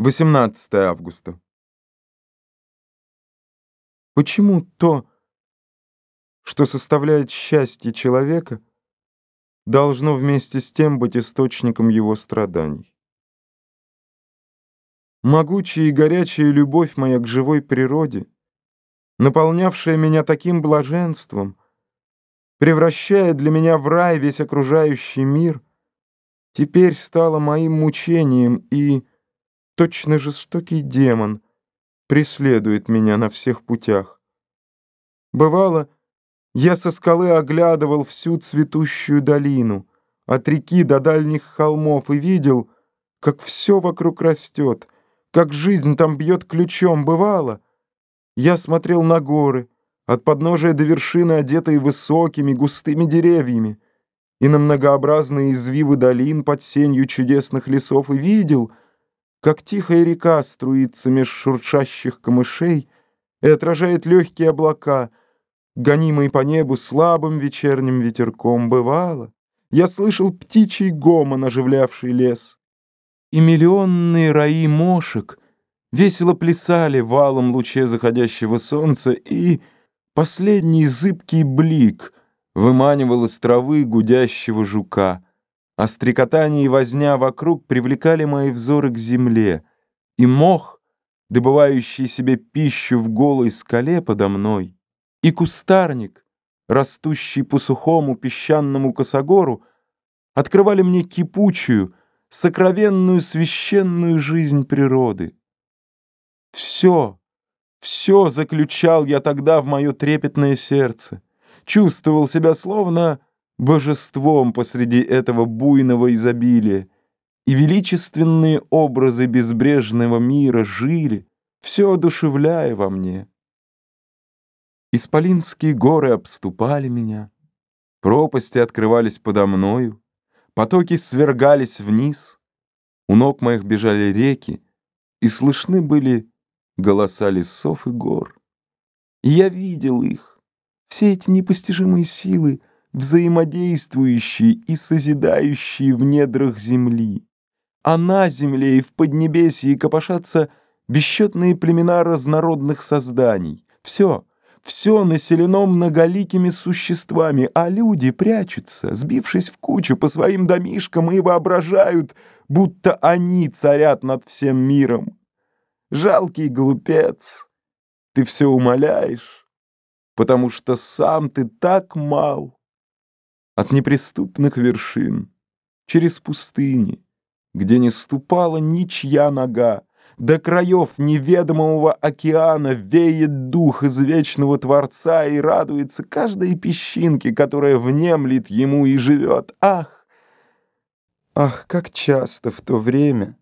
18 августа. Почему то, что составляет счастье человека, должно вместе с тем быть источником его страданий? Могучая и горячая любовь моя к живой природе, наполнявшая меня таким блаженством, превращая для меня в рай весь окружающий мир, теперь стала моим мучением и Точно жестокий демон преследует меня на всех путях. Бывало, я со скалы оглядывал всю цветущую долину, от реки до дальних холмов, и видел, как все вокруг растет, как жизнь там бьет ключом. Бывало, я смотрел на горы, от подножия до вершины, одетые высокими густыми деревьями, и на многообразные извивы долин под сенью чудесных лесов, и видел — как тихая река струится меж шуршащих камышей и отражает легкие облака, гонимые по небу слабым вечерним ветерком, бывало. Я слышал птичий гомон, оживлявший лес. И миллионные раи мошек весело плясали в алом луче заходящего солнца, и последний зыбкий блик выманивал из травы гудящего жука — а стрекотание и возня вокруг привлекали мои взоры к земле, и мох, добывающий себе пищу в голой скале подо мной, и кустарник, растущий по сухому песчаному косогору, открывали мне кипучую, сокровенную священную жизнь природы. Все, все заключал я тогда в мое трепетное сердце, чувствовал себя словно божеством посреди этого буйного изобилия, и величественные образы безбрежного мира жили, все одушевляя во мне. Исполинские горы обступали меня, пропасти открывались подо мною, потоки свергались вниз, у ног моих бежали реки, и слышны были голоса лесов и гор. И я видел их, все эти непостижимые силы — взаимодействующие и созидающие в недрах земли. А на земле и в поднебесье копошатся бесчетные племена разнородных созданий. Все, все населено многоликими существами, а люди прячутся, сбившись в кучу по своим домишкам и воображают, будто они царят над всем миром. Жалкий глупец, ты все умоляешь, потому что сам ты так мал от неприступных вершин, через пустыни, где не ступала ничья нога, до краев неведомого океана веет дух из вечного Творца и радуется каждой песчинке, которая внемлет ему и живет. Ах! Ах, как часто в то время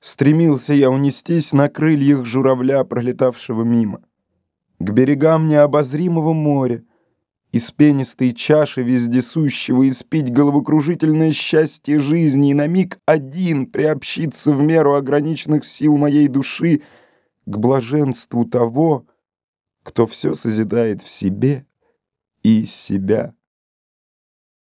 стремился я унестись на крыльях журавля, пролетавшего мимо, к берегам необозримого моря, из пенистой чаши вездесущего испить головокружительное счастье жизни и на миг один приобщиться в меру ограниченных сил моей души к блаженству того, кто все созидает в себе и из себя.